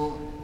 Well,